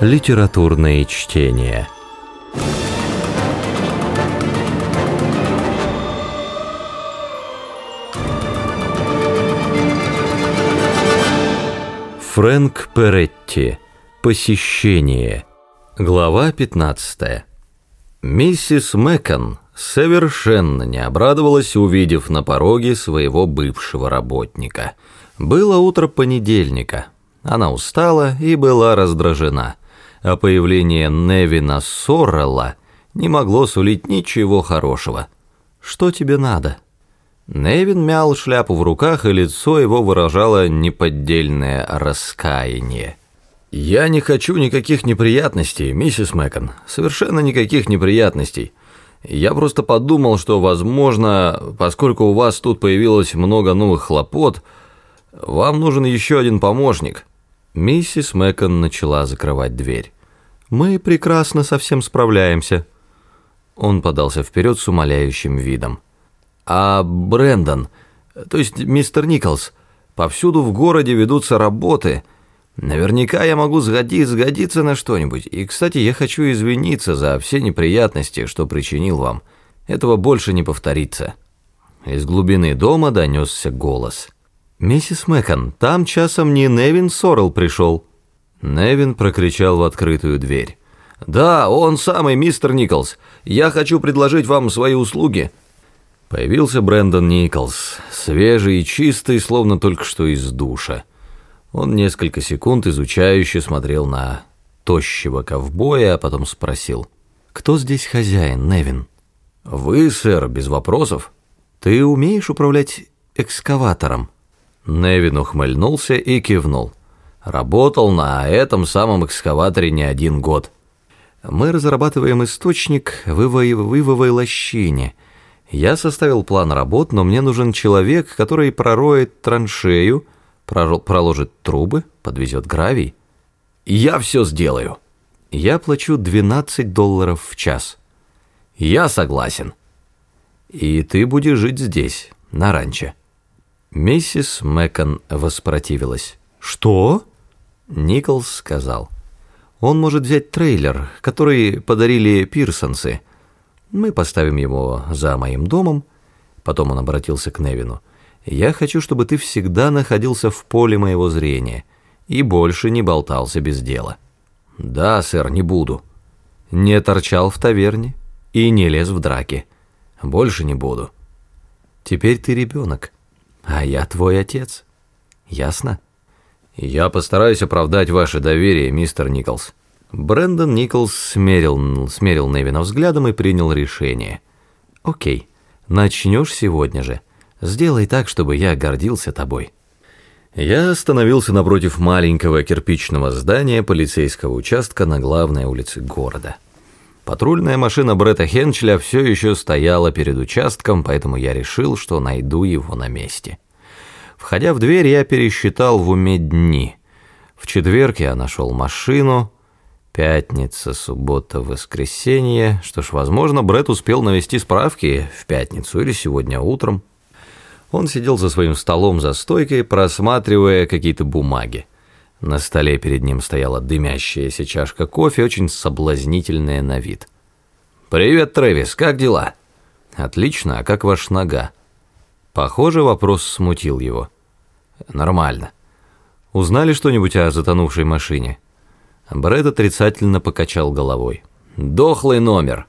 Литературные чтения. Фрэнк Перетти. Посещение. Глава 15. Миссис Мэкон совершенно не обрадовалась, увидев на пороге своего бывшего работника. Было утро понедельника. Она устала и была раздражена а появление Невина Соррелла не могло сулить ничего хорошего. «Что тебе надо?» Невин мял шляпу в руках, и лицо его выражало неподдельное раскаяние. «Я не хочу никаких неприятностей, миссис Мэкон, совершенно никаких неприятностей. Я просто подумал, что, возможно, поскольку у вас тут появилось много новых хлопот, вам нужен еще один помощник». Миссис Мэкон начала закрывать дверь. «Мы прекрасно со всем справляемся». Он подался вперед с умоляющим видом. «А Брэндон, то есть мистер Николс, повсюду в городе ведутся работы. Наверняка я могу сгодиться, на что-нибудь. И, кстати, я хочу извиниться за все неприятности, что причинил вам. Этого больше не повторится». Из глубины дома донесся голос – «Миссис Мэкон, там часом не Невин Сорел пришел». Невин прокричал в открытую дверь. «Да, он самый, мистер Николс. Я хочу предложить вам свои услуги». Появился Брэндон Николс, свежий и чистый, словно только что из душа. Он несколько секунд изучающе смотрел на тощего ковбоя, а потом спросил. «Кто здесь хозяин, Невин?» «Вы, сэр, без вопросов». «Ты умеешь управлять экскаватором?» Невин ухмыльнулся и кивнул. Работал на этом самом экскаваторе не один год. Мы разрабатываем источник в лощине. Я составил план работ, но мне нужен человек, который пророет траншею, проложит трубы, подвезет гравий. Я все сделаю. Я плачу 12 долларов в час. Я согласен. И ты будешь жить здесь, на ранчо. Миссис Мэкон воспротивилась. «Что?» Николс сказал. «Он может взять трейлер, который подарили пирсонсы. Мы поставим его за моим домом». Потом он обратился к Невину. «Я хочу, чтобы ты всегда находился в поле моего зрения и больше не болтался без дела». «Да, сэр, не буду». «Не торчал в таверне и не лез в драки. Больше не буду». «Теперь ты ребенок» а я твой отец. Ясно? Я постараюсь оправдать ваше доверие, мистер Николс. Брэндон Николс смерил, смерил Невина взглядом и принял решение. Окей, начнешь сегодня же. Сделай так, чтобы я гордился тобой. Я остановился напротив маленького кирпичного здания полицейского участка на главной улице города. Патрульная машина Бретта Хенчля все еще стояла перед участком, поэтому я решил, что найду его на месте. Входя в дверь, я пересчитал в уме дни. В четверг я нашел машину, пятница, суббота, воскресенье. Что ж, возможно, Бретт успел навести справки в пятницу или сегодня утром. Он сидел за своим столом за стойкой, просматривая какие-то бумаги. На столе перед ним стояла дымящаяся чашка кофе, очень соблазнительная на вид. «Привет, Трэвис, как дела?» «Отлично, а как ваша нога?» Похоже, вопрос смутил его. «Нормально. Узнали что-нибудь о затонувшей машине?» Брэд отрицательно покачал головой. «Дохлый номер.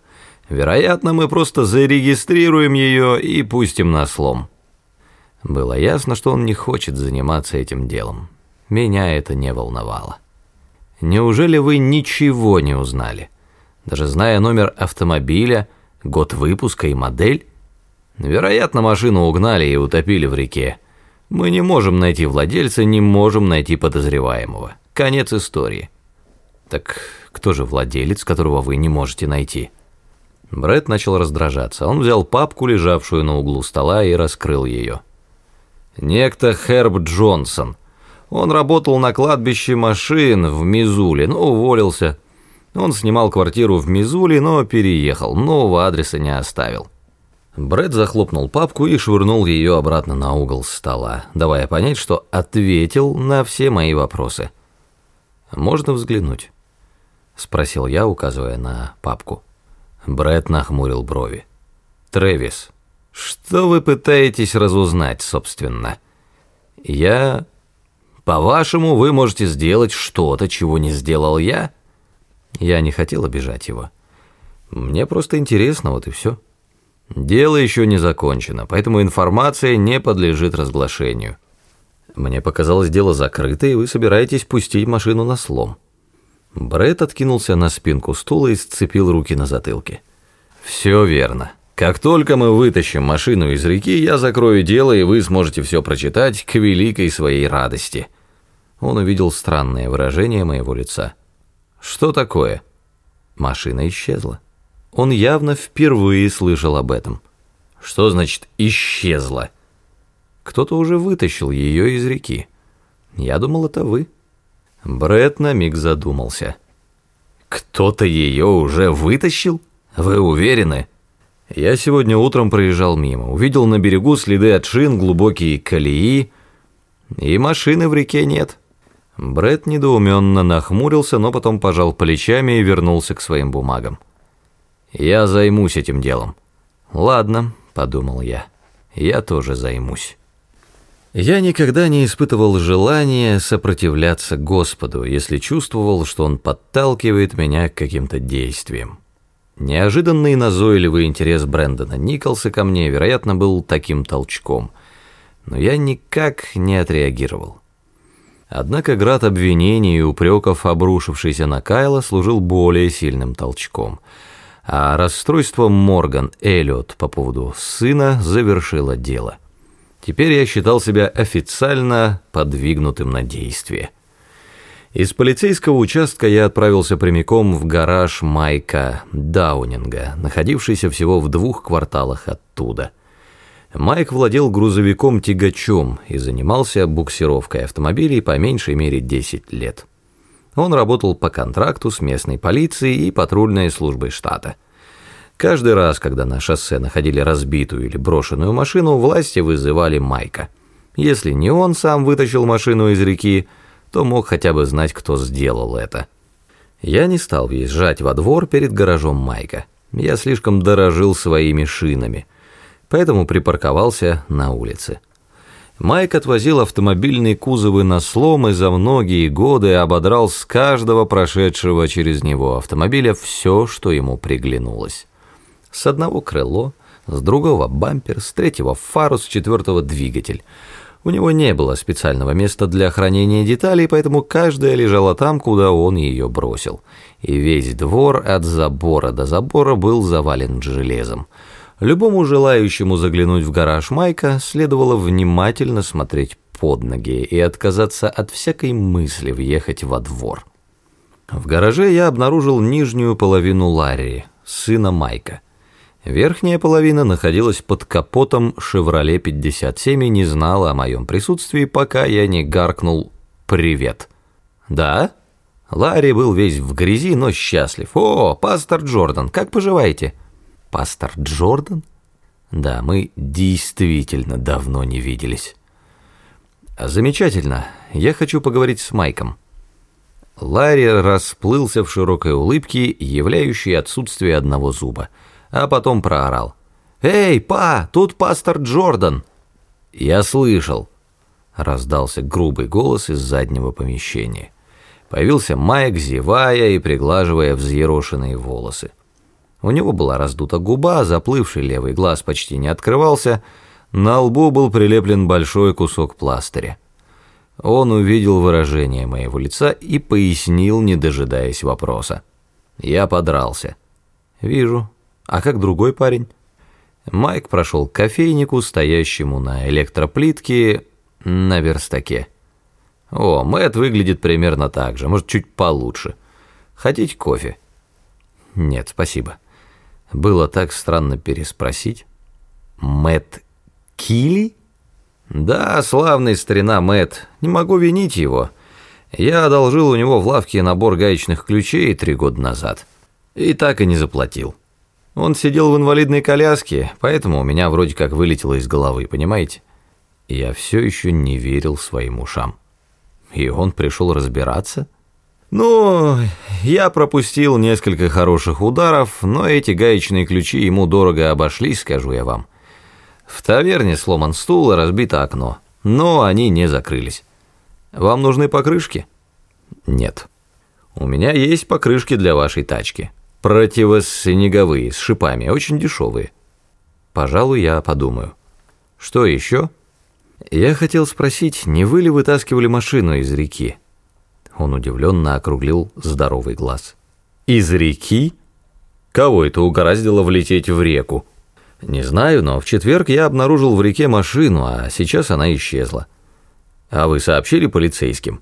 Вероятно, мы просто зарегистрируем ее и пустим на слом». Было ясно, что он не хочет заниматься этим делом. Меня это не волновало. Неужели вы ничего не узнали? Даже зная номер автомобиля, год выпуска и модель? Вероятно, машину угнали и утопили в реке. Мы не можем найти владельца, не можем найти подозреваемого. Конец истории. Так кто же владелец, которого вы не можете найти? Брэд начал раздражаться. Он взял папку, лежавшую на углу стола, и раскрыл ее. Некто Херб Джонсон, он работал на кладбище машин в Мизуле, но уволился. Он снимал квартиру в Мизуле, но переехал, нового адреса не оставил. Брэд захлопнул папку и швырнул ее обратно на угол стола, давая понять, что ответил на все мои вопросы. «Можно взглянуть?» спросил я, указывая на папку. Брэд нахмурил брови. Трэвис, что вы пытаетесь разузнать, собственно? Я... По-вашему, вы можете сделать что-то, чего не сделал я? Я не хотел обижать его. Мне просто интересно, вот и все. Дело еще не закончено, поэтому информация не подлежит разглашению. Мне показалось дело закрыто, и вы собираетесь пустить машину на слом. Брэд откинулся на спинку стула и сцепил руки на затылке. Все верно. Как только мы вытащим машину из реки, я закрою дело, и вы сможете все прочитать к великой своей радости. Он увидел странное выражение моего лица. Что такое? Машина исчезла. Он явно впервые слышал об этом. Что значит «исчезла»? Кто-то уже вытащил ее из реки. Я думал, это вы. Брэд на миг задумался. Кто-то ее уже вытащил? Вы уверены? Я сегодня утром проезжал мимо, увидел на берегу следы от шин, глубокие колеи, и машины в реке нет. Брэд недоуменно нахмурился, но потом пожал плечами и вернулся к своим бумагам. «Я займусь этим делом». «Ладно», — подумал я, — «я тоже займусь». Я никогда не испытывал желания сопротивляться Господу, если чувствовал, что Он подталкивает меня к каким-то действиям. Неожиданный назойливый интерес Брэндона Николса ко мне, вероятно, был таким толчком, но я никак не отреагировал. Однако град обвинений и упреков, обрушившийся на Кайла, служил более сильным толчком, а расстройство Морган Эллиот по поводу сына завершило дело. Теперь я считал себя официально подвигнутым на действие. Из полицейского участка я отправился прямиком в гараж Майка Даунинга, находившийся всего в двух кварталах оттуда – Майк владел грузовиком-тягачом и занимался буксировкой автомобилей по меньшей мере 10 лет. Он работал по контракту с местной полицией и патрульной службой штата. Каждый раз, когда на шоссе находили разбитую или брошенную машину, власти вызывали Майка. Если не он сам вытащил машину из реки, то мог хотя бы знать, кто сделал это. Я не стал въезжать во двор перед гаражом Майка. Я слишком дорожил своими шинами – поэтому припарковался на улице. Майк отвозил автомобильные кузовы на слом и за многие годы ободрал с каждого прошедшего через него автомобиля все, что ему приглянулось. С одного крыло, с другого бампер, с третьего фару, с четвертого двигатель. У него не было специального места для хранения деталей, поэтому каждая лежала там, куда он ее бросил. И весь двор от забора до забора был завален железом. Любому желающему заглянуть в гараж Майка следовало внимательно смотреть под ноги и отказаться от всякой мысли въехать во двор. В гараже я обнаружил нижнюю половину Ларри, сына Майка. Верхняя половина находилась под капотом «Шевроле 57» и не знала о моем присутствии, пока я не гаркнул «Привет». «Да?» Ларри был весь в грязи, но счастлив. «О, пастор Джордан, как поживаете?» Пастор Джордан? Да, мы действительно давно не виделись. Замечательно. Я хочу поговорить с Майком. Ларри расплылся в широкой улыбке, являющей отсутствие одного зуба, а потом проорал. «Эй, па, тут пастор Джордан!» «Я слышал», — раздался грубый голос из заднего помещения. Появился Майк, зевая и приглаживая взъерошенные волосы. У него была раздута губа, заплывший левый глаз почти не открывался, на лбу был прилеплен большой кусок пластыря. Он увидел выражение моего лица и пояснил, не дожидаясь вопроса. Я подрался. «Вижу. А как другой парень?» Майк прошел к кофейнику, стоящему на электроплитке на верстаке. «О, Мэтт выглядит примерно так же, может, чуть получше. Хотите кофе?» «Нет, спасибо». Было так странно переспросить. Мэт Килли? Да, славный старина Мэт. Не могу винить его. Я одолжил у него в лавке набор гаечных ключей три года назад. И так и не заплатил. Он сидел в инвалидной коляске, поэтому у меня вроде как вылетело из головы, понимаете? Я все еще не верил своим ушам. И он пришел разбираться? Ну, я пропустил несколько хороших ударов, но эти гаечные ключи ему дорого обошлись, скажу я вам. В таверне сломан стул и разбито окно, но они не закрылись. Вам нужны покрышки? Нет. У меня есть покрышки для вашей тачки. Противоснеговые, с шипами, очень дешевые. Пожалуй, я подумаю. Что еще? Я хотел спросить, не вы ли вытаскивали машину из реки? Он удивленно округлил здоровый глаз. Из реки? Кого это угораздило влететь в реку? Не знаю, но в четверг я обнаружил в реке машину, а сейчас она исчезла. А вы сообщили полицейским?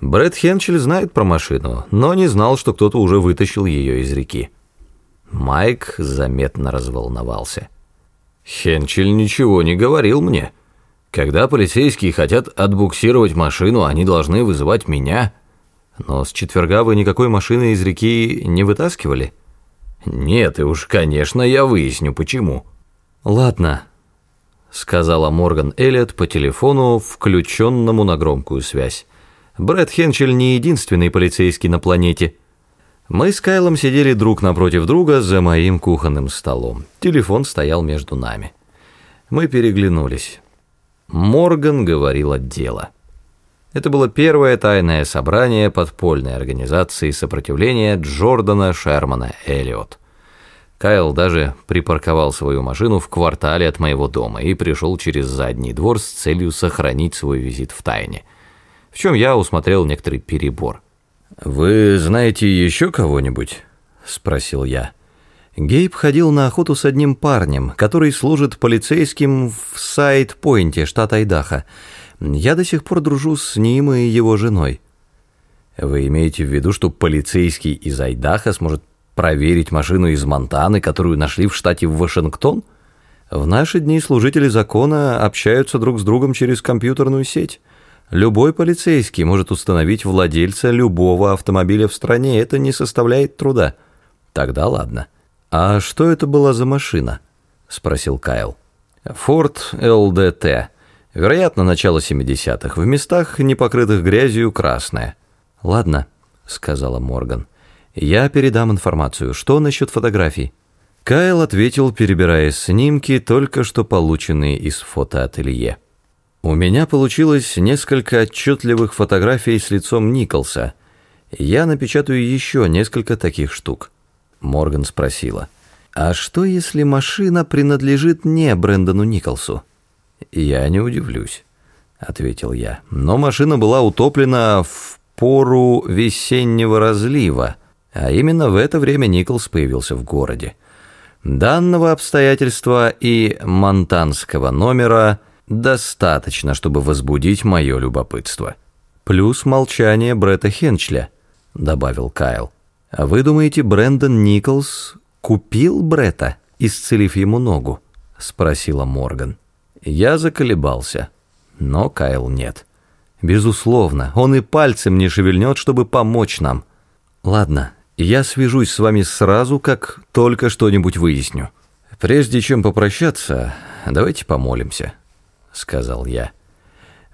Брэд Хенчель знает про машину, но не знал, что кто-то уже вытащил ее из реки. Майк заметно разволновался. Хенчель ничего не говорил мне. Когда полицейские хотят отбуксировать машину, они должны вызывать меня. Но с четверга вы никакой машины из реки не вытаскивали? Нет, и уж, конечно, я выясню, почему. Ладно, сказала Морган Эллиот по телефону, включенному на громкую связь. Брэд Хенчель не единственный полицейский на планете. Мы с Кайлом сидели друг напротив друга за моим кухонным столом. Телефон стоял между нами. Мы переглянулись. Морган говорил от дела. Это было первое тайное собрание подпольной организации сопротивления Джордана Шермана Эллиот. Кайл даже припарковал свою машину в квартале от моего дома и пришел через задний двор с целью сохранить свой визит в тайне, в чем я усмотрел некоторый перебор. «Вы знаете еще кого-нибудь?» – спросил я. Гейб ходил на охоту с одним парнем, который служит полицейским в Сайд-Пойнте, штат Айдахо. Я до сих пор дружу с ним и его женой. Вы имеете в виду, что полицейский из Айдаха сможет проверить машину из Монтаны, которую нашли в штате Вашингтон? В наши дни служители закона общаются друг с другом через компьютерную сеть. Любой полицейский может установить владельца любого автомобиля в стране, это не составляет труда. Тогда ладно. «А что это была за машина?» – спросил Кайл. «Форд ЛДТ. Вероятно, начало 70-х. В местах, не покрытых грязью, красная». «Ладно», – сказала Морган. «Я передам информацию. Что насчет фотографий?» Кайл ответил, перебирая снимки, только что полученные из фотоателье. «У меня получилось несколько отчетливых фотографий с лицом Николса. Я напечатаю еще несколько таких штук». Морган спросила. «А что, если машина принадлежит не Брэндону Николсу?» «Я не удивлюсь», — ответил я. «Но машина была утоплена в пору весеннего разлива, а именно в это время Николс появился в городе. Данного обстоятельства и монтанского номера достаточно, чтобы возбудить мое любопытство. Плюс молчание Бретта Хенчля», — добавил Кайл. А вы думаете, Брэндон Николс купил Брета, исцелив ему ногу?» — спросила Морган. Я заколебался, но Кайл нет. Безусловно, он и пальцем не шевельнет, чтобы помочь нам. Ладно, я свяжусь с вами сразу, как только что-нибудь выясню. Прежде чем попрощаться, давайте помолимся, сказал я.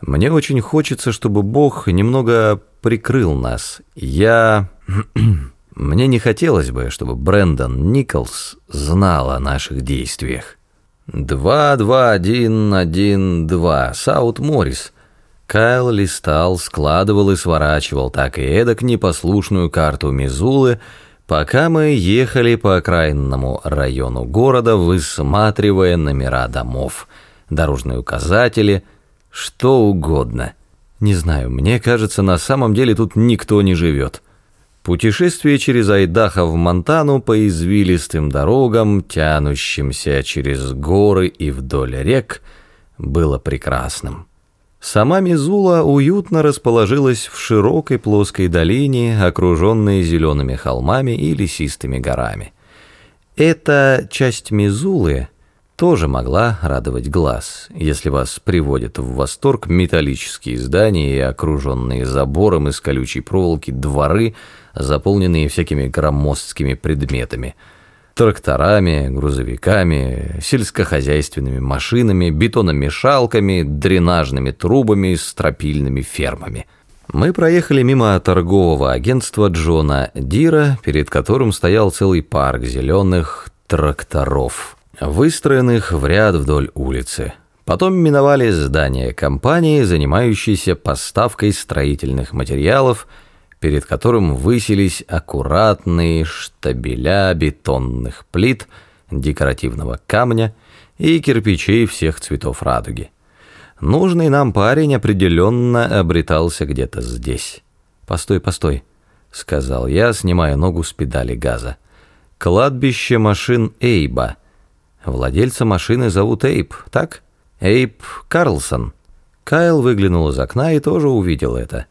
Мне очень хочется, чтобы Бог немного прикрыл нас. Я Мне не хотелось бы, чтобы Брэндон Николс знал о наших действиях. Два, два, один, один, два. Саут Моррис. Кайл листал, складывал и сворачивал так и эдак непослушную карту Мизулы, пока мы ехали по окраинному району города, высматривая номера домов, дорожные указатели, что угодно. Не знаю, мне кажется, на самом деле тут никто не живет. Путешествие через Айдахо в Монтану по извилистым дорогам, тянущимся через горы и вдоль рек, было прекрасным. Сама Мизула уютно расположилась в широкой плоской долине, окруженной зелеными холмами и лесистыми горами. Эта часть Мизулы тоже могла радовать глаз, если вас приводят в восторг металлические здания и окруженные забором из колючей проволоки дворы – заполненные всякими громоздкими предметами. Тракторами, грузовиками, сельскохозяйственными машинами, бетономешалками, дренажными трубами, стропильными фермами. Мы проехали мимо торгового агентства Джона Дира, перед которым стоял целый парк зеленых тракторов, выстроенных в ряд вдоль улицы. Потом миновали здание компании, занимающейся поставкой строительных материалов, перед которым высились аккуратные штабеля бетонных плит, декоративного камня и кирпичей всех цветов радуги. Нужный нам парень определенно обретался где-то здесь. «Постой, постой», — сказал я, снимая ногу с педали газа. «Кладбище машин Эйба. Владельца машины зовут Эйб, так? Эйб Карлсон». Кайл выглянул из окна и тоже увидел это.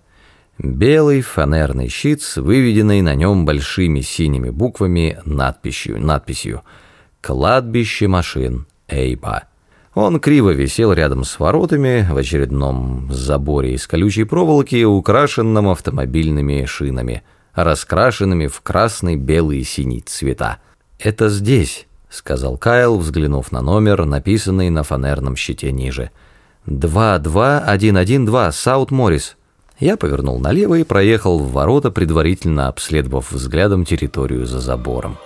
Белый фанерный щит с выведенной на нем большими синими буквами надписью, надписью «Кладбище машин Эйба». Он криво висел рядом с воротами в очередном заборе из колючей проволоки, украшенном автомобильными шинами, раскрашенными в красный, белый и синий цвета. «Это здесь», — сказал Кайл, взглянув на номер, написанный на фанерном щите ниже. «2-2-1-1-2, Саут Моррис». Я повернул налево и проехал в ворота, предварительно обследовав взглядом территорию за забором.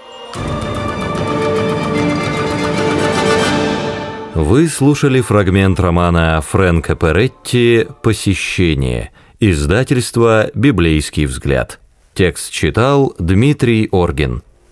Вы слушали фрагмент романа Фрэнка Перетти «Посещение», издательство «Библейский взгляд». Текст читал Дмитрий Оргин.